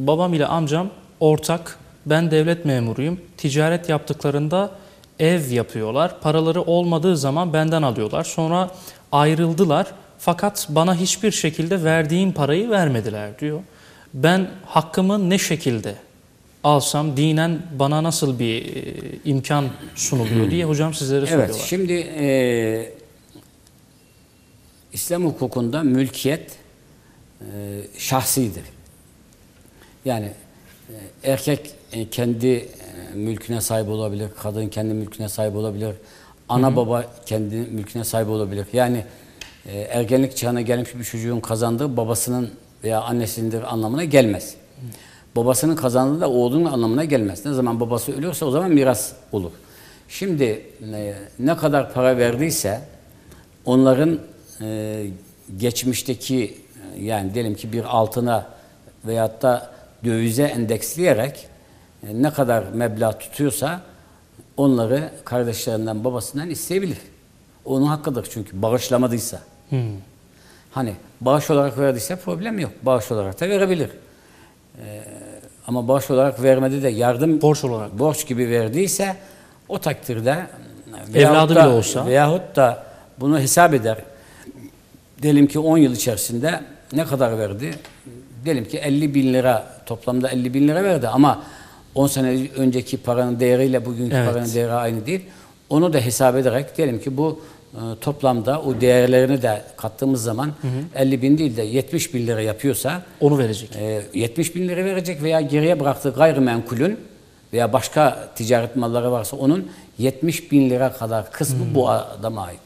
Babam ile amcam ortak. Ben devlet memuruyum. Ticaret yaptıklarında ev yapıyorlar. Paraları olmadığı zaman benden alıyorlar. Sonra ayrıldılar. Fakat bana hiçbir şekilde verdiğim parayı vermediler diyor. Ben hakkımı ne şekilde alsam dinen bana nasıl bir e, imkan sunuluyor diye hocam sizlere Evet, soruyorlar. şimdi e, İslam hukukunda mülkiyet e, şahsidir. Yani e, erkek e, kendi e, mülküne sahip olabilir, kadın kendi mülküne sahip olabilir, ana baba kendi mülküne sahip olabilir. Yani ergenlik çağına gelmiş bir çocuğun kazandığı babasının veya annesindir anlamına gelmez. Babasının kazandığı da oğlunun anlamına gelmez. Ne zaman babası ölürse o zaman miras olur. Şimdi ne kadar para verdiyse onların geçmişteki yani diyelim ki bir altına veyahut da dövize endeksleyerek e, ne kadar meblağ tutuyorsa onları kardeşlerinden babasından isteyebilir. Onun hakkıdır çünkü bağışlamadıysa. Hani bağış olarak verdiyse problem yok. Bağış olarak da verebilir. Ee, ama bağış olarak vermedi de yardım Borç olarak. borç gibi verdiyse o takdirde Evladı veyahut bile da- olsa. veyahut da bunu hesap eder. Diyelim ki 10 yıl içerisinde ne kadar verdi? Diyelim ki 50 bin lira toplamda 50 bin lira verdi ama 10 sene önceki paranın değeriyle bugünkü Evet. paranın değeri aynı değil. Onu da hesap ederek diyelim ki bu e, toplamda o değerlerini de kattığımız zaman 50 bin değil de 70 bin lira yapıyorsa Onu verecek. e, 70 bin lira verecek veya geriye bıraktığı gayrimenkulün veya başka ticaret malları varsa onun 70 bin lira kadar kısmı bu adama ait.